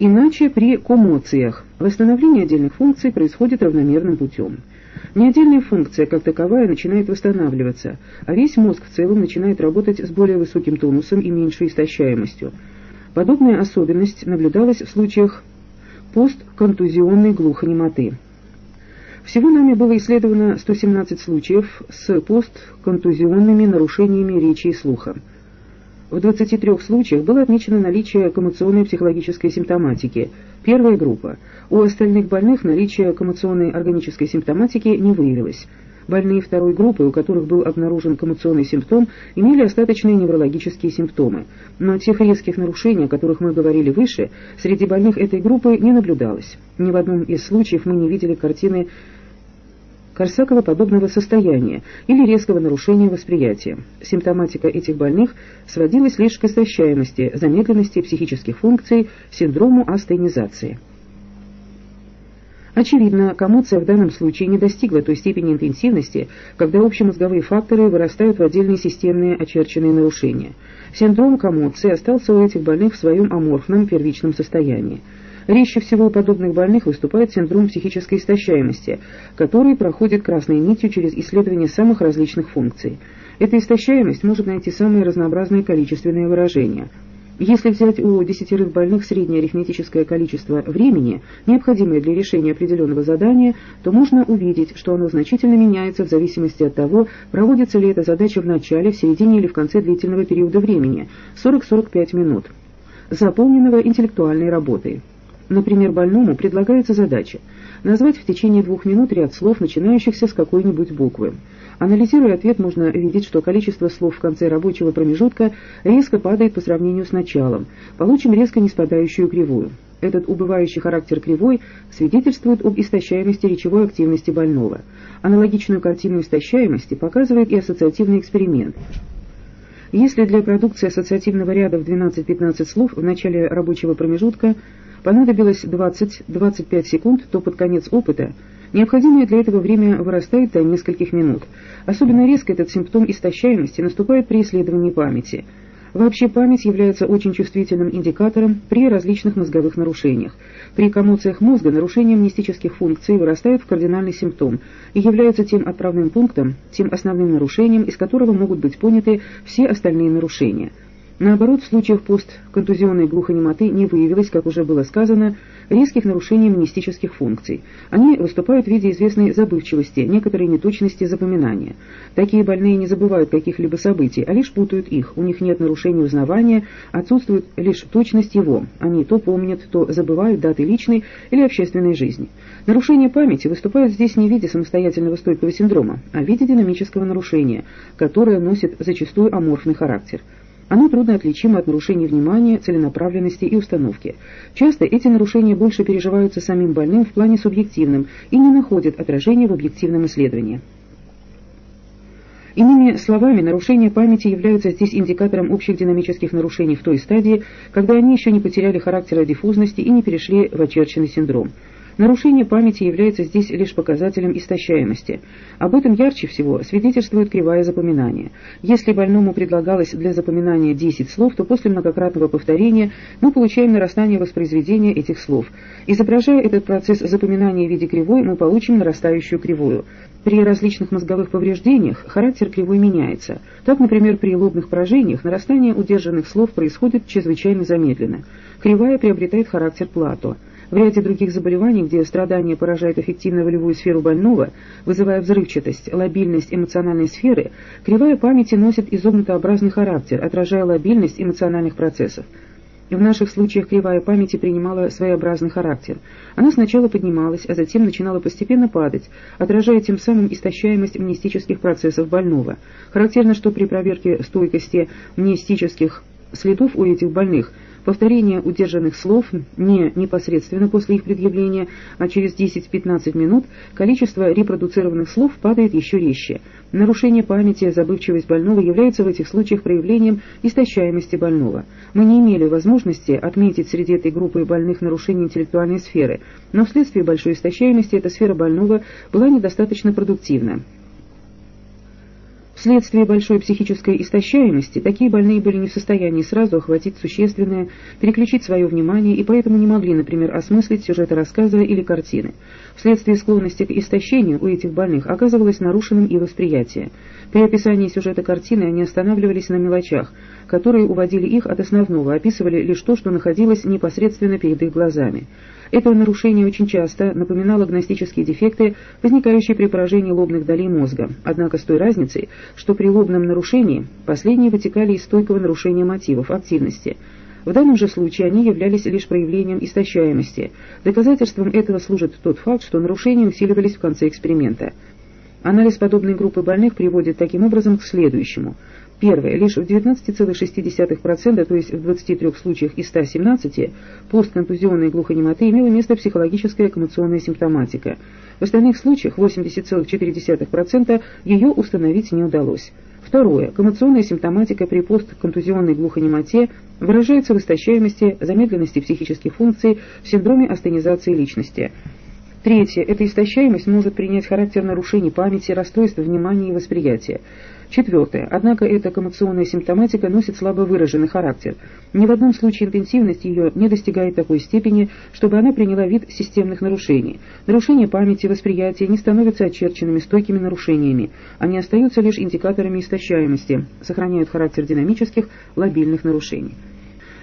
Иначе при комоциях восстановление отдельных функций происходит равномерным путем. Не отдельная функция, как таковая, начинает восстанавливаться, а весь мозг в целом начинает работать с более высоким тонусом и меньшей истощаемостью. Подобная особенность наблюдалась в случаях постконтузионной глухонемоты. Всего нами было исследовано 117 случаев с постконтузионными нарушениями речи и слуха. В 23 случаях было отмечено наличие коммуционной психологической симптоматики, первая группа. У остальных больных наличие коммуционной органической симптоматики не выявилось. Больные второй группы, у которых был обнаружен коммуционный симптом, имели остаточные неврологические симптомы. Но тех резких нарушений, о которых мы говорили выше, среди больных этой группы не наблюдалось. Ни в одном из случаев мы не видели картины Корсакова подобного состояния или резкого нарушения восприятия. Симптоматика этих больных сводилась лишь к истощаемости, замедленности психических функций, синдрому астенизации. Очевидно, коммуция в данном случае не достигла той степени интенсивности, когда общемозговые факторы вырастают в отдельные системные очерченные нарушения. Синдром коммуции остался у этих больных в своем аморфном первичном состоянии. Резче всего у подобных больных выступает синдром психической истощаемости, который проходит красной нитью через исследование самых различных функций. Эта истощаемость может найти самые разнообразные количественные выражения. Если взять у десятерых больных среднее арифметическое количество времени, необходимое для решения определенного задания, то можно увидеть, что оно значительно меняется в зависимости от того, проводится ли эта задача в начале, в середине или в конце длительного периода времени – 40-45 минут, заполненного интеллектуальной работой. Например, больному предлагается задача назвать в течение двух минут ряд слов, начинающихся с какой-нибудь буквы. Анализируя ответ, можно видеть, что количество слов в конце рабочего промежутка резко падает по сравнению с началом. Получим резко неспадающую кривую. Этот убывающий характер кривой свидетельствует об истощаемости речевой активности больного. Аналогичную картину истощаемости показывает и ассоциативный эксперимент. Если для продукции ассоциативного ряда в 12-15 слов в начале рабочего промежутка понадобилось 20-25 секунд, то под конец опыта необходимое для этого время вырастает до нескольких минут. Особенно резко этот симптом истощаемости наступает при исследовании памяти – Вообще память является очень чувствительным индикатором при различных мозговых нарушениях. При коммуциях мозга нарушение мнестических функций вырастает в кардинальный симптом и является тем отправным пунктом, тем основным нарушением, из которого могут быть поняты все остальные нарушения – Наоборот, в случаях постконтузионной глухонемоты не выявилось, как уже было сказано, резких нарушений мнестических функций. Они выступают в виде известной забывчивости, некоторой неточности запоминания. Такие больные не забывают каких-либо событий, а лишь путают их. У них нет нарушений узнавания, отсутствует лишь точность его. Они то помнят, то забывают даты личной или общественной жизни. Нарушение памяти выступает здесь не в виде самостоятельного стойкого синдрома, а в виде динамического нарушения, которое носит зачастую аморфный характер. Оно трудно отличимо от нарушений внимания, целенаправленности и установки. Часто эти нарушения больше переживаются самим больным в плане субъективном и не находят отражения в объективном исследовании. Иными словами, нарушения памяти являются здесь индикатором общих динамических нарушений в той стадии, когда они еще не потеряли характера диффузности и не перешли в очерченный синдром. Нарушение памяти является здесь лишь показателем истощаемости. Об этом ярче всего свидетельствует кривая запоминания. Если больному предлагалось для запоминания 10 слов, то после многократного повторения мы получаем нарастание воспроизведения этих слов. Изображая этот процесс запоминания в виде кривой, мы получим нарастающую кривую. При различных мозговых повреждениях характер кривой меняется. Так, например, при лобных поражениях нарастание удержанных слов происходит чрезвычайно замедленно. Кривая приобретает характер плато. В ряде других заболеваний, где страдание поражает эффективно-волевую сферу больного, вызывая взрывчатость, лобильность эмоциональной сферы, кривая памяти носит изогнутообразный характер, отражая лобильность эмоциональных процессов. В наших случаях кривая памяти принимала своеобразный характер. Она сначала поднималась, а затем начинала постепенно падать, отражая тем самым истощаемость мнестических процессов больного. Характерно, что при проверке стойкости мнестических следов у этих больных – Повторение удержанных слов не непосредственно после их предъявления, а через 10-15 минут количество репродуцированных слов падает еще резче. Нарушение памяти, забывчивость больного является в этих случаях проявлением истощаемости больного. Мы не имели возможности отметить среди этой группы больных нарушений интеллектуальной сферы, но вследствие большой истощаемости эта сфера больного была недостаточно продуктивна. Вследствие большой психической истощаемости такие больные были не в состоянии сразу охватить существенное, переключить свое внимание и поэтому не могли, например, осмыслить сюжеты рассказа или картины. Вследствие склонности к истощению у этих больных оказывалось нарушенным и восприятие. При описании сюжета картины они останавливались на мелочах, которые уводили их от основного, описывали лишь то, что находилось непосредственно перед их глазами. Это нарушение очень часто напоминало гностические дефекты, возникающие при поражении лобных долей мозга, однако с той разницей, что при лобном нарушении последние вытекали из стойкого нарушения мотивов, активности. В данном же случае они являлись лишь проявлением истощаемости. Доказательством этого служит тот факт, что нарушения усиливались в конце эксперимента. Анализ подобной группы больных приводит таким образом к следующему – Первое. Лишь в 19,6%, то есть в 23 случаях из 117, постконтузионной глухонемоты имела место психологическая коммуникационная симптоматика. В остальных случаях, 80,4%, ее установить не удалось. Второе. Коммуникационная симптоматика при постконтузионной глухонемоте выражается в истощаемости, замедленности психических функций, в синдроме астенизации личности. Третье. Эта истощаемость может принять характер нарушений памяти, расстройства внимания и восприятия. Четвертое. Однако эта коммуникационная симптоматика носит слабо выраженный характер. Ни в одном случае интенсивность ее не достигает такой степени, чтобы она приняла вид системных нарушений. Нарушения памяти, восприятия не становятся очерченными стойкими нарушениями. Они остаются лишь индикаторами истощаемости, сохраняют характер динамических, лобильных нарушений.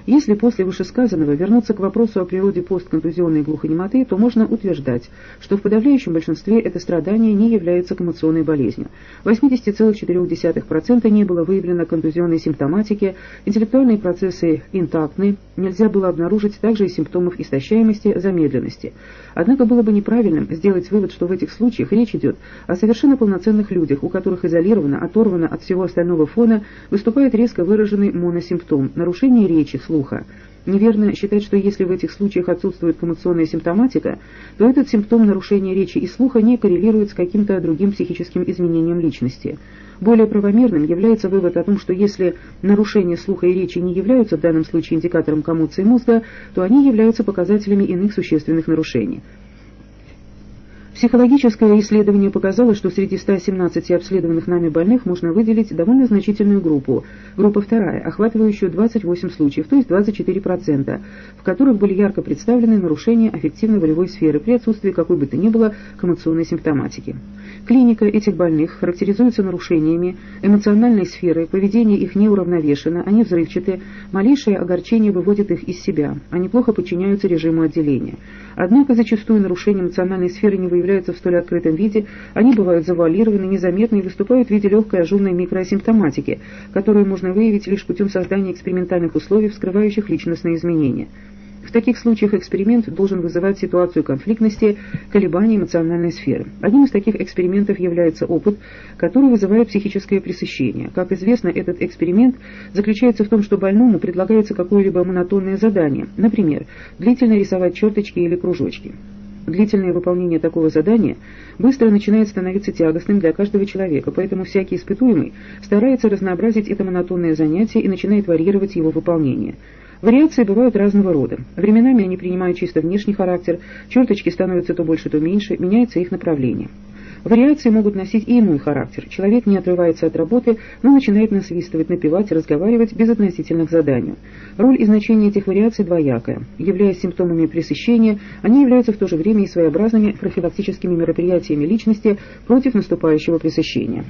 Если после вышесказанного вернуться к вопросу о природе постконтузионной глухонемоты, то можно утверждать, что в подавляющем большинстве это страдание не является коммуционной болезнью. В 80,4% не было выявлено контузионной симптоматики, интеллектуальные процессы интактны, нельзя было обнаружить также и симптомов истощаемости, замедленности. Однако было бы неправильным сделать вывод, что в этих случаях речь идет о совершенно полноценных людях, у которых изолировано, оторвано от всего остального фона, выступает резко выраженный моносимптом – нарушение речи, слуха. Неверно считать, что если в этих случаях отсутствует коммуникационная симптоматика, то этот симптом нарушения речи и слуха не коррелирует с каким-то другим психическим изменением личности. Более правомерным является вывод о том, что если нарушения слуха и речи не являются в данном случае индикатором коммуции мозга, то они являются показателями иных существенных нарушений. Психологическое исследование показало, что среди 117 обследованных нами больных можно выделить довольно значительную группу, группа вторая, охватывающую 28 случаев, то есть 24%, в которых были ярко представлены нарушения аффективно-волевой сферы при отсутствии какой бы то ни было коммуникационной симптоматики. Клиника этих больных характеризуется нарушениями эмоциональной сферы, поведение их неуравновешено, они взрывчаты, малейшее огорчение выводит их из себя, они плохо подчиняются режиму отделения. Однако зачастую нарушения эмоциональной сферы не выявляются в столь открытом виде, они бывают завуалированы, незаметны и выступают в виде легкой ажурной микроасимптоматики, которую можно выявить лишь путем создания экспериментальных условий, вскрывающих личностные изменения. В таких случаях эксперимент должен вызывать ситуацию конфликтности, колебаний эмоциональной сферы. Одним из таких экспериментов является опыт, который вызывает психическое пресыщение. Как известно, этот эксперимент заключается в том, что больному предлагается какое-либо монотонное задание, например, длительно рисовать черточки или кружочки. Длительное выполнение такого задания быстро начинает становиться тягостным для каждого человека, поэтому всякий испытуемый старается разнообразить это монотонное занятие и начинает варьировать его выполнение. Вариации бывают разного рода. Временами они принимают чисто внешний характер, черточки становятся то больше, то меньше, меняется их направление. Вариации могут носить и иной характер. Человек не отрывается от работы, но начинает насвистывать, напевать, разговаривать без относительных заданий. Роль и значение этих вариаций двоякая. Являясь симптомами пресыщения, они являются в то же время и своеобразными профилактическими мероприятиями личности против наступающего пресыщения.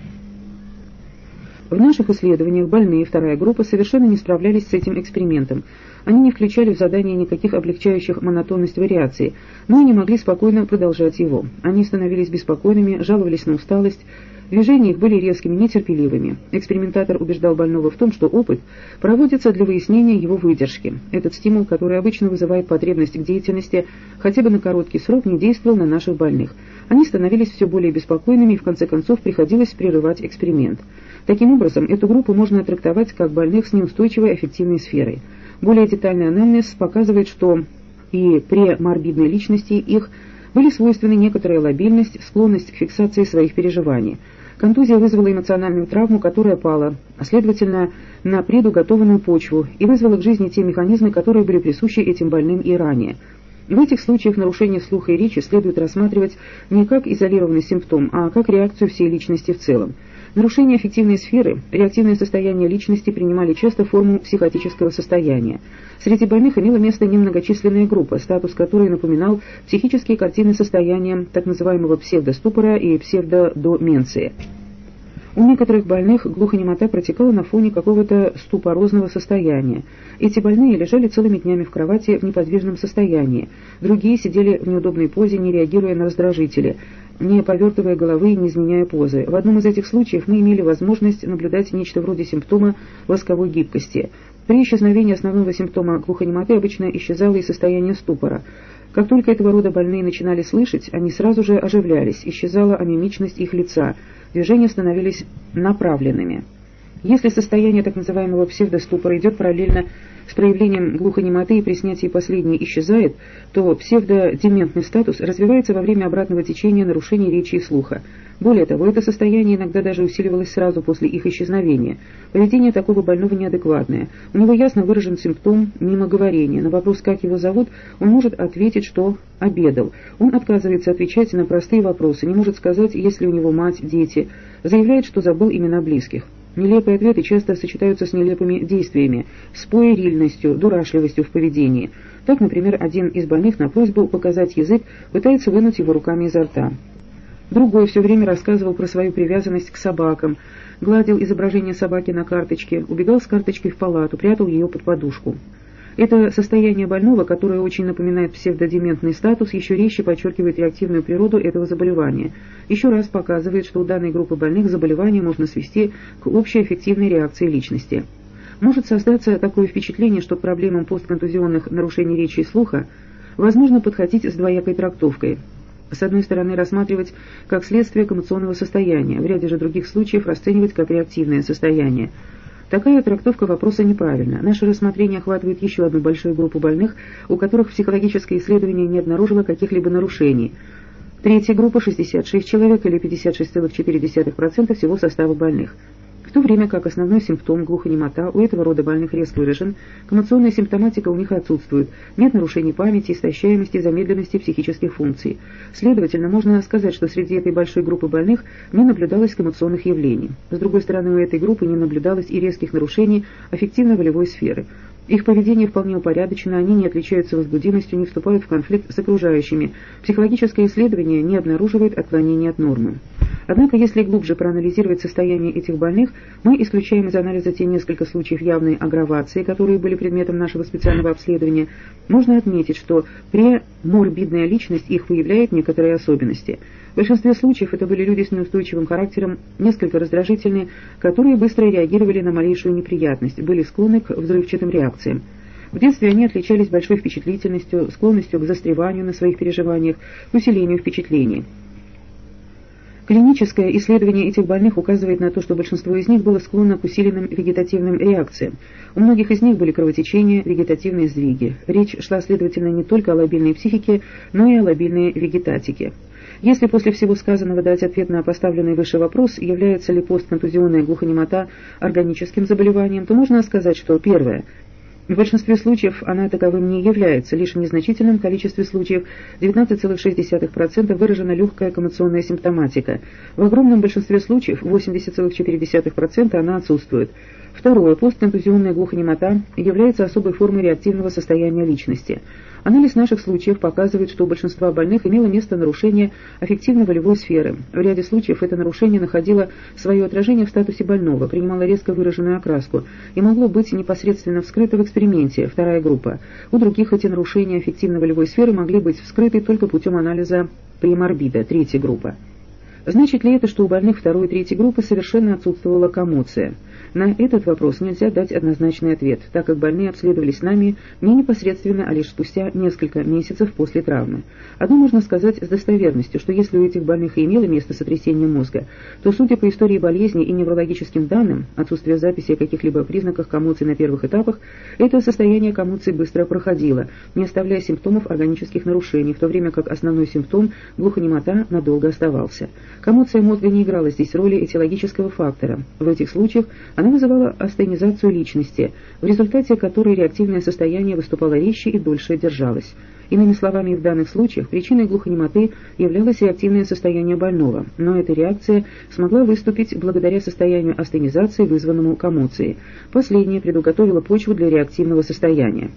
В наших исследованиях больные вторая группа совершенно не справлялись с этим экспериментом. Они не включали в задание никаких облегчающих монотонность вариации, но и не могли спокойно продолжать его. Они становились беспокойными, жаловались на усталость, Движения их были резкими, нетерпеливыми. Экспериментатор убеждал больного в том, что опыт проводится для выяснения его выдержки. Этот стимул, который обычно вызывает потребность к деятельности, хотя бы на короткий срок не действовал на наших больных. Они становились все более беспокойными и в конце концов приходилось прерывать эксперимент. Таким образом, эту группу можно трактовать как больных с неустойчивой аффективной сферой. Более детальный анализ показывает, что и при морбидной личности их были свойственны некоторая лобильность, склонность к фиксации своих переживаний – Контузия вызвала эмоциональную травму, которая пала, а следовательно, на предуготованную почву и вызвала к жизни те механизмы, которые были присущи этим больным и ранее. В этих случаях нарушение слуха и речи следует рассматривать не как изолированный симптом, а как реакцию всей личности в целом. Нарушение аффективной сферы, реактивное состояние личности принимали часто форму психотического состояния. Среди больных имела место немногочисленная группа, статус которой напоминал психические картины состояния так называемого псевдоступора и псевдодоменции. У некоторых больных глухонемота протекала на фоне какого-то ступорозного состояния. Эти больные лежали целыми днями в кровати в неподвижном состоянии, другие сидели в неудобной позе, не реагируя на раздражители, не повертывая головы и не изменяя позы. В одном из этих случаев мы имели возможность наблюдать нечто вроде симптома восковой гибкости. При исчезновении основного симптома глухонемоты обычно исчезало и состояние ступора. Как только этого рода больные начинали слышать, они сразу же оживлялись, исчезала амимичность их лица, движения становились направленными. Если состояние так называемого псевдоступора идет параллельно с проявлением глухонемоты и при снятии последней исчезает, то псевдодементный статус развивается во время обратного течения нарушений речи и слуха. Более того, это состояние иногда даже усиливалось сразу после их исчезновения. Поведение такого больного неадекватное. У него ясно выражен симптом мимоговорения. На вопрос, как его зовут, он может ответить, что обедал. Он отказывается отвечать на простые вопросы, не может сказать, есть ли у него мать, дети. Заявляет, что забыл имена близких. Нелепые ответы часто сочетаются с нелепыми действиями, с пуэрильностью, дурашливостью в поведении. Так, например, один из больных на просьбу показать язык пытается вынуть его руками изо рта. Другой все время рассказывал про свою привязанность к собакам, гладил изображение собаки на карточке, убегал с карточкой в палату, прятал ее под подушку. Это состояние больного, которое очень напоминает псевдодементный статус, еще резче подчеркивает реактивную природу этого заболевания. Еще раз показывает, что у данной группы больных заболевание можно свести к общей эффективной реакции личности. Может создаться такое впечатление, что к проблемам постконтузионных нарушений речи и слуха возможно подходить с двоякой трактовкой. С одной стороны, рассматривать как следствие коммуникационного состояния, в ряде же других случаев расценивать как реактивное состояние – Такая трактовка вопроса неправильна. Наше рассмотрение охватывает еще одну большую группу больных, у которых психологическое исследование не обнаружило каких-либо нарушений. Третья группа – 66 человек или 56,4% всего состава больных то время как основной симптом глухонемота у этого рода больных резко выражен, коммуникационная симптоматика у них отсутствует, нет нарушений памяти, истощаемости, замедленности психических функций. Следовательно, можно сказать, что среди этой большой группы больных не наблюдалось коммуникационных явлений. С другой стороны, у этой группы не наблюдалось и резких нарушений аффективно-волевой сферы. Их поведение вполне упорядочено, они не отличаются возбудимостью, не вступают в конфликт с окружающими. Психологическое исследование не обнаруживает отклонений от нормы. Однако, если глубже проанализировать состояние этих больных, мы исключаем из анализа те несколько случаев явной агравации, которые были предметом нашего специального обследования, можно отметить, что преморбидная личность их выявляет некоторые особенности. В большинстве случаев это были люди с неустойчивым характером, несколько раздражительные, которые быстро реагировали на малейшую неприятность, были склонны к взрывчатым реакциям. В детстве они отличались большой впечатлительностью, склонностью к застреванию на своих переживаниях, усилению впечатлений. Клиническое исследование этих больных указывает на то, что большинство из них было склонно к усиленным вегетативным реакциям. У многих из них были кровотечения, вегетативные сдвиги. Речь шла, следовательно, не только о лобильной психике, но и о лобильной вегетатике. Если после всего сказанного дать ответ на поставленный выше вопрос, является ли постконтузионная глухонемота органическим заболеванием, то можно сказать, что первое в большинстве случаев она таковым не является, лишь в незначительном количестве случаев 19,6% выражена легкая коммуникационная симптоматика. В огромном большинстве случаев 80,4% она отсутствует. Второе. Постконтузионная глухонемота является особой формой реактивного состояния личности. Анализ наших случаев показывает, что у большинства больных имело место нарушение аффективно-волевой сферы. В ряде случаев это нарушение находило свое отражение в статусе больного, принимало резко выраженную окраску и могло быть непосредственно вскрыто в эксперименте, вторая группа. У других эти нарушения аффективно-волевой сферы могли быть вскрыты только путем анализа преморбида, третья группа. Значит ли это, что у больных второй и третьей группы совершенно отсутствовала коммоция? На этот вопрос нельзя дать однозначный ответ, так как больные обследовались нами не непосредственно, а лишь спустя несколько месяцев после травмы. Одно можно сказать с достоверностью, что если у этих больных и имело место сотрясение мозга, то, судя по истории болезни и неврологическим данным, отсутствие записи о каких-либо признаках коммуции на первых этапах, это состояние коммуции быстро проходило, не оставляя симптомов органических нарушений, в то время как основной симптом глухонемота надолго оставался. Коммуция мозга не играла здесь роли этиологического фактора. В этих случаях она вызывала астенизацию личности, в результате которой реактивное состояние выступало резче и дольше держалось. Иными словами, в данных случаях причиной глухонемоты являлось реактивное состояние больного, но эта реакция смогла выступить благодаря состоянию астенизации, вызванному коммуцией. Последнее предуготовило почву для реактивного состояния.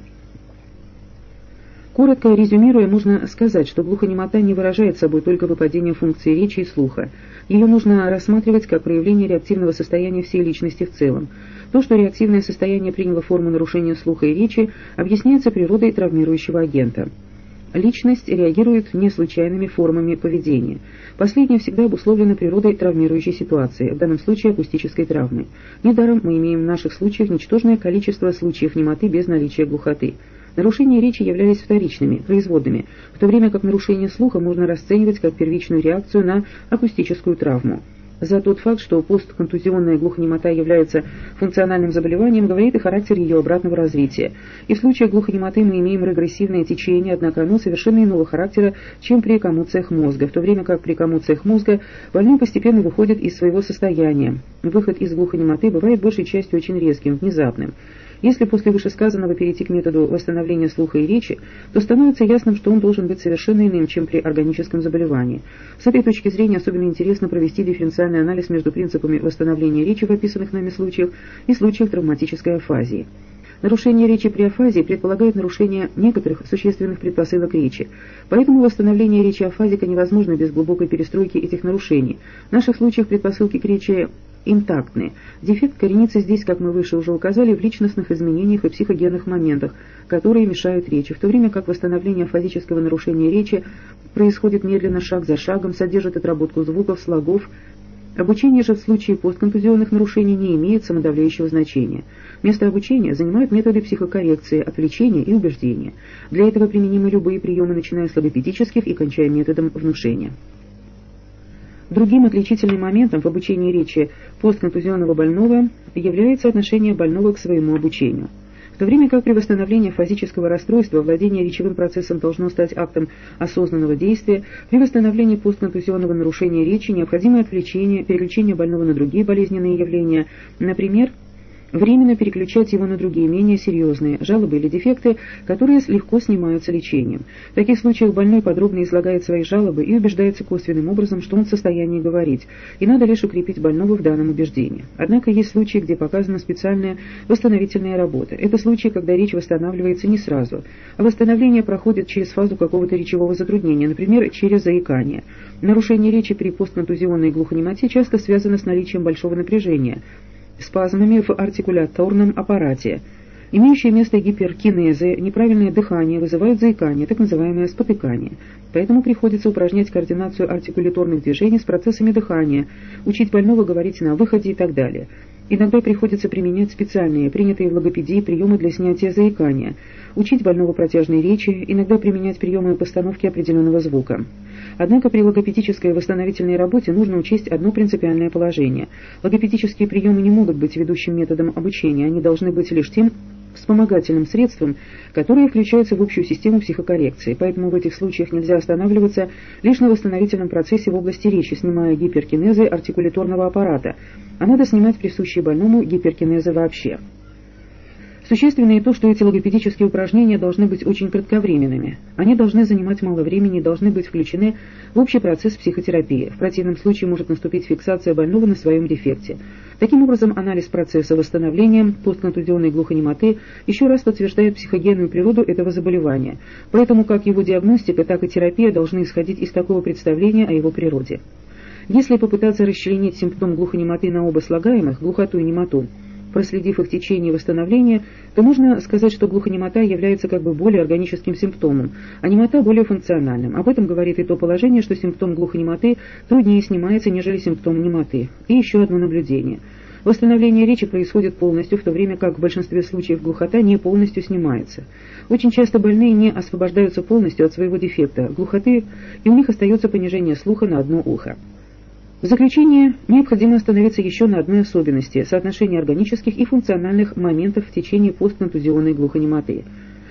Коротко резюмируя, можно сказать, что глухонемота не выражает собой только выпадение функции речи и слуха. Ее нужно рассматривать как проявление реактивного состояния всей личности в целом. То, что реактивное состояние приняло форму нарушения слуха и речи, объясняется природой травмирующего агента. Личность реагирует не случайными формами поведения. Последнее всегда обусловлено природой травмирующей ситуации, в данном случае акустической травмы. Недаром мы имеем в наших случаях ничтожное количество случаев немоты без наличия глухоты. Нарушения речи являлись вторичными, производными, в то время как нарушение слуха можно расценивать как первичную реакцию на акустическую травму. За тот факт, что постконтузионная глухонемота является функциональным заболеванием, говорит и характер ее обратного развития. И в случае глухонемоты мы имеем регрессивное течение, однако оно совершенно иного характера, чем при коммуциях мозга, в то время как при коммуциях мозга больной постепенно выходит из своего состояния. Выход из глухонемоты бывает большей частью очень резким, внезапным. Если после вышесказанного перейти к методу восстановления слуха и речи, то становится ясным, что он должен быть совершенно иным, чем при органическом заболевании. С этой точки зрения особенно интересно провести дифференциальный анализ между принципами восстановления речи в описанных нами случаях и случаях травматической афазии. Нарушение речи при афазии предполагает нарушение некоторых существенных предпосылок речи, поэтому восстановление речи афазика невозможно без глубокой перестройки этих нарушений. В наших случаях предпосылки к речи интактны. Дефект коренится здесь, как мы выше уже указали, в личностных изменениях и психогенных моментах, которые мешают речи, в то время как восстановление фазического нарушения речи происходит медленно, шаг за шагом, содержит отработку звуков, слогов. Обучение же в случае постконтузионных нарушений не имеет самодавляющего значения. Место обучения занимают методы психокоррекции, отвлечения и убеждения. Для этого применимы любые приемы, начиная с логопедических и кончая методом внушения. Другим отличительным моментом в обучении речи постконтузионного больного является отношение больного к своему обучению. В то время как при восстановлении фазического расстройства владение речевым процессом должно стать актом осознанного действия, при восстановлении постконтузионного нарушения речи необходимо отвлечение, переключение больного на другие болезненные явления, например, временно переключать его на другие менее серьезные жалобы или дефекты, которые легко снимаются лечением. В таких случаях больной подробно излагает свои жалобы и убеждается косвенным образом, что он в состоянии говорить, и надо лишь укрепить больного в данном убеждении. Однако есть случаи, где показана специальная восстановительная работа. Это случаи, когда речь восстанавливается не сразу, а восстановление проходит через фазу какого-то речевого затруднения, например, через заикание. Нарушение речи при постконтузионной глухонемоте часто связано с наличием большого напряжения – спазмами в артикуляторном аппарате. Имеющие место гиперкинезы, неправильное дыхание вызывают заикание, так называемое спотыкание. Поэтому приходится упражнять координацию артикуляторных движений с процессами дыхания, учить больного говорить на выходе и так далее. Иногда приходится применять специальные, принятые в логопедии, приемы для снятия заикания, учить больного протяжной речи, иногда применять приемы постановки определенного звука. Однако при логопедической восстановительной работе нужно учесть одно принципиальное положение. Логопедические приемы не могут быть ведущим методом обучения, они должны быть лишь тем вспомогательным средством, которое включается в общую систему психокоррекции, поэтому в этих случаях нельзя останавливаться лишь на восстановительном процессе в области речи, снимая гиперкинезы артикуляторного аппарата, а надо снимать присущие больному гиперкинезы вообще. Существенно и то, что эти логопедические упражнения должны быть очень кратковременными. Они должны занимать мало времени и должны быть включены в общий процесс психотерапии. В противном случае может наступить фиксация больного на своем дефекте. Таким образом, анализ процесса восстановления постконтузионной глухонемоты еще раз подтверждает психогенную природу этого заболевания. Поэтому как его диагностика, так и терапия должны исходить из такого представления о его природе. Если попытаться расчленить симптом глухонемоты на оба слагаемых, глухоту и немоту, проследив их течение и восстановление, то можно сказать, что глухонемота является как бы более органическим симптомом, а немота более функциональным. Об этом говорит и то положение, что симптом глухонемоты труднее снимается, нежели симптом немоты. И еще одно наблюдение. Восстановление речи происходит полностью, в то время как в большинстве случаев глухота не полностью снимается. Очень часто больные не освобождаются полностью от своего дефекта глухоты, и у них остается понижение слуха на одно ухо. В заключение необходимо остановиться еще на одной особенности – соотношении органических и функциональных моментов в течение постконтузионной глухонемоты.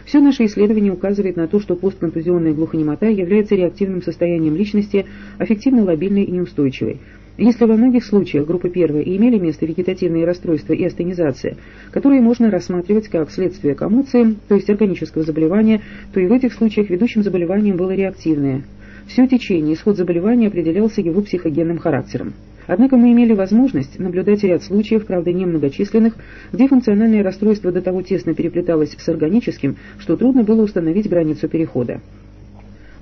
Все наше исследование указывает на то, что постконтузионная глухонемота является реактивным состоянием личности, аффективно лобильной и неустойчивой. Если во многих случаях группы первой имели место вегетативные расстройства и астенизация, которые можно рассматривать как следствие коммуции, то есть органического заболевания, то и в этих случаях ведущим заболеванием было реактивное. Все течение, исход заболевания определялся его психогенным характером. Однако мы имели возможность наблюдать ряд случаев, правда немногочисленных, где функциональное расстройство до того тесно переплеталось с органическим, что трудно было установить границу перехода.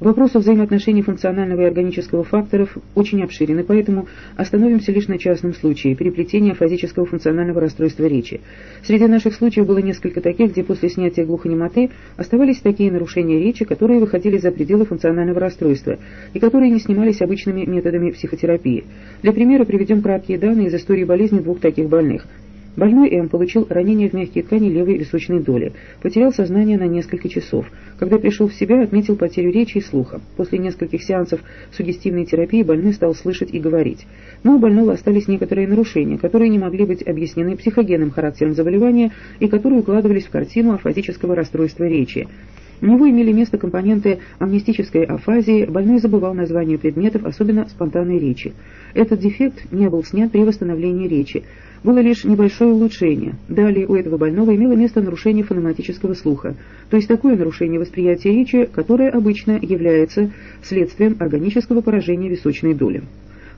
Вопрос взаимоотношений функционального и органического факторов очень обширен, и поэтому остановимся лишь на частном случае – переплетения фазического функционального расстройства речи. Среди наших случаев было несколько таких, где после снятия глухонемоты оставались такие нарушения речи, которые выходили за пределы функционального расстройства и которые не снимались обычными методами психотерапии. Для примера приведем краткие данные из истории болезни двух таких больных – Больной М получил ранение в мягкие ткани левой височной доли, потерял сознание на несколько часов. Когда пришел в себя, отметил потерю речи и слуха. После нескольких сеансов сугестивной терапии больной стал слышать и говорить. Но у больного остались некоторые нарушения, которые не могли быть объяснены психогенным характером заболевания и которые укладывались в картину афазического расстройства речи. У него имели место компоненты амнистической афазии, больной забывал названия предметов, особенно спонтанной речи. Этот дефект не был снят при восстановлении речи было лишь небольшое улучшение. Далее у этого больного имело место нарушение фонематического слуха, то есть такое нарушение восприятия речи, которое обычно является следствием органического поражения височной доли.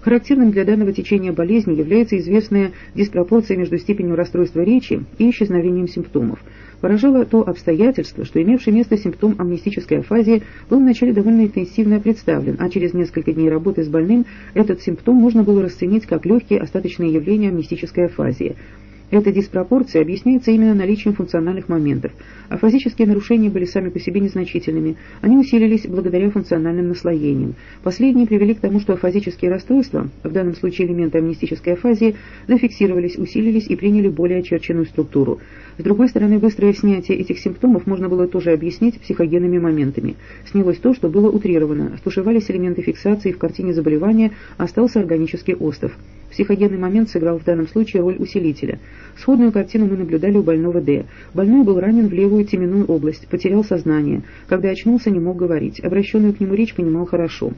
Характерным для данного течения болезни является известная диспропорция между степенью расстройства речи и исчезновением симптомов. Поражало то обстоятельство, что имевший место симптом амнистической афазии был вначале довольно интенсивно представлен, а через несколько дней работы с больным этот симптом можно было расценить как легкие остаточные явления амнистической афазии – эта диспропорция объясняется именно наличием функциональных моментов, а фазические нарушения были сами по себе незначительными, они усилились благодаря функциональным наслоениям. Последние привели к тому, что афазические расстройства, в данном случае элементы амнистической афазии, зафиксировались, усилились и приняли более очерченную структуру. С другой стороны, быстрое снятие этих симптомов можно было тоже объяснить психогенными моментами. Снялось то, что было утрировано, стушевались элементы фиксации, в картине заболевания остался органический остов. Психогенный момент сыграл в данном случае роль усилителя. Сходную картину мы наблюдали у больного Д. Больной был ранен в левую теменную область, потерял сознание. Когда очнулся, не мог говорить. Обращенную к нему речь понимал хорошо.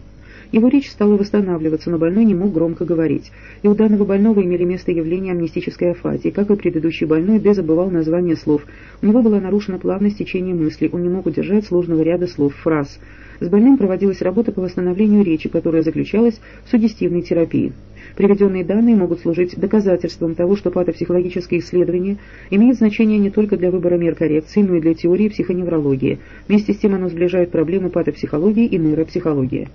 Его речь стала восстанавливаться, но больной не мог громко говорить. И у данного больного имели место явления амнистической афазии. Как и предыдущий больной, Д забывал название слов. У него была нарушена плавность течения мысли, он не мог удержать сложного ряда слов, фраз. С больным проводилась работа по восстановлению речи, которая заключалась в сугестивной терапии. Приведенные данные могут служить доказательством того, что патопсихологические исследования имеют значение не только для выбора мер коррекции, но и для теории психоневрологии. Вместе с тем оно сближает проблемы патопсихологии и нейропсихологии.